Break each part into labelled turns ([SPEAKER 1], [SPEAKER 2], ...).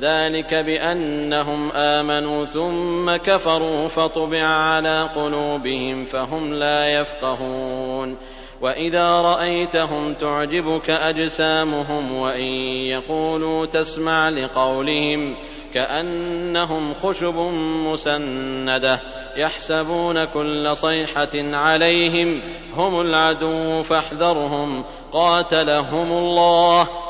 [SPEAKER 1] ذلك بانهم امنوا ثم كفروا فطبع على قلوبهم فهم لا يفقهون واذا رايتهم تعجبك اجسامهم وان يقولوا تسمع لقولهم كانهم خشب مسنده يحسبون كل صيحه عليهم هم العدو فاحذرهم قاتلهم الله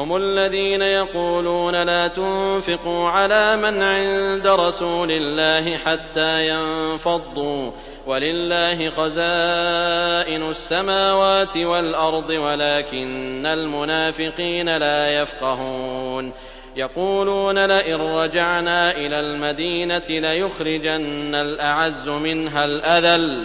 [SPEAKER 1] هم الذين يقولون لا تنفقوا على من عند رسول الله حتى ينفضوا ولله خزائن السماوات والارض ولكن المنافقين لا يفقهون يقولون لئن رجعنا الى المدينه ليخرجن الاعز منها الاذل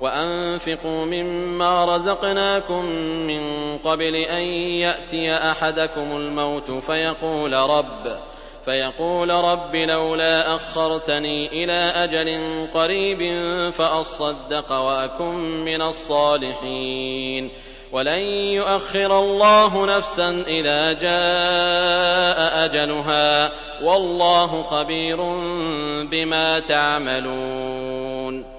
[SPEAKER 1] وأنفقوا مما رزقناكم من قبل أن يأتي أحدكم الموت فيقول رب فيقول رب لولا أخرتني إلى أجل قريب فأصدق وأكن من الصالحين ولن يؤخر الله نفسا إذا جاء أجلها والله خبير بما تعملون